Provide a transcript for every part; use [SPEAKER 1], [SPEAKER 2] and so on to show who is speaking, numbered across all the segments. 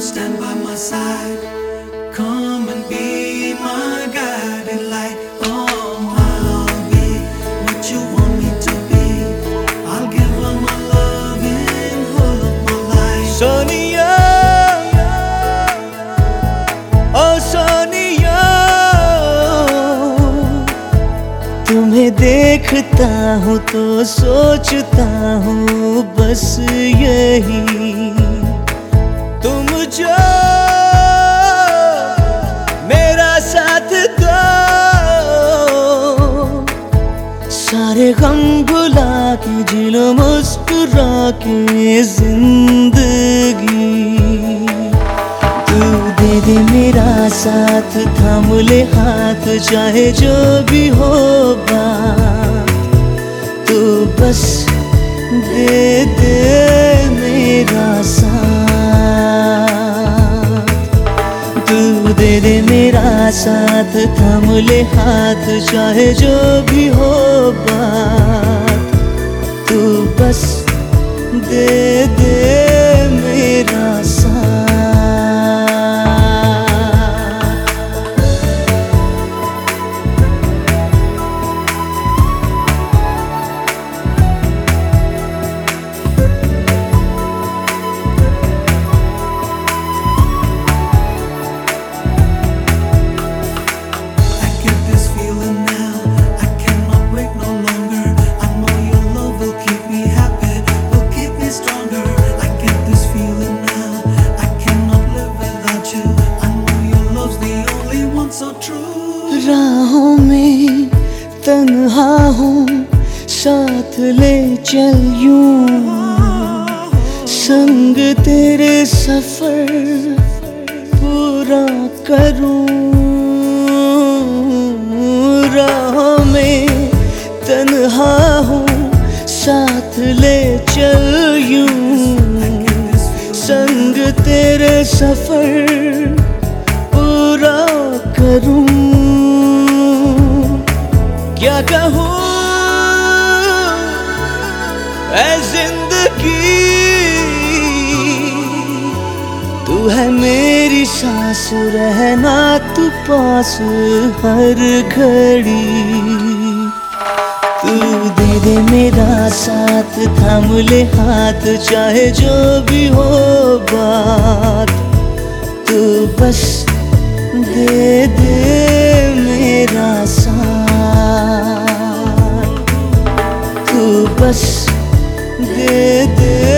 [SPEAKER 1] stand by my side. Come and be my guiding light. Oh, I'll be what you want me to be. I'll give all my love in whole of my life.
[SPEAKER 2] Sonia ओ सोनिया तुम्हें देखता हूँ तो सोचता हूँ बस यही तुम जो मेरा साथ दो। सारे गम भुला के जिलो मुस्कुरा के ज़िंदगी। तू दे दे मेरा साथ, थाम ले हाथ, चाहे जो भी हो तू बस दे दे मेरा साथ तू दे मेरा साथ थम ले हाथ, चाहे जो भी हो बात। तू बस दे दे। तन्हा हूँ, साथ ले चल यूँ। संग तेरे सफ़र पूरा करूँ। राहों में तन्हा हूँ, साथ ले चल यूँ। संग तेरे सफ़र पूरा करूँ। क्या कहूँ? ज़िंदगी, तू है मेरी सांस, रहना तू पास, हर घड़ी। तू दे दे मेरा साथ, थाम ले हाथ, चाहे जो भी हो। तू बस दे दे।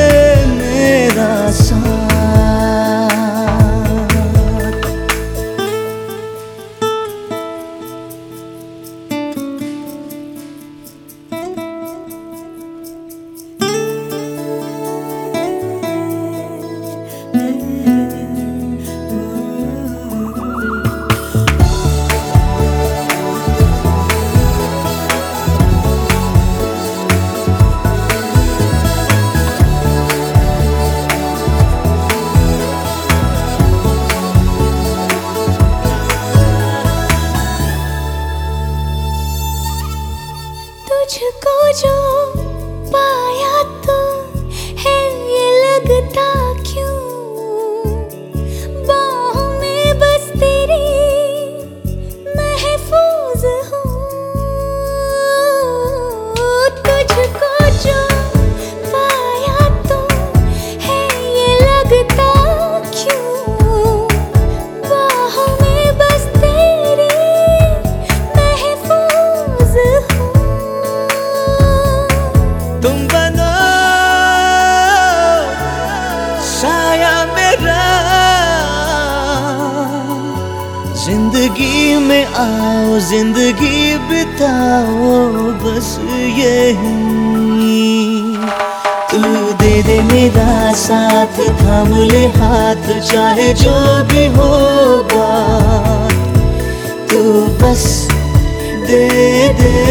[SPEAKER 3] तुझको जो पाया तो है ये लगता
[SPEAKER 2] ज़िंदगी में आओ, ज़िंदगी बिताओ, बस यही। तू दे दे मेरा साथ, थाम ले हाथ, चाहे जो भी होगा। तू बस दे दे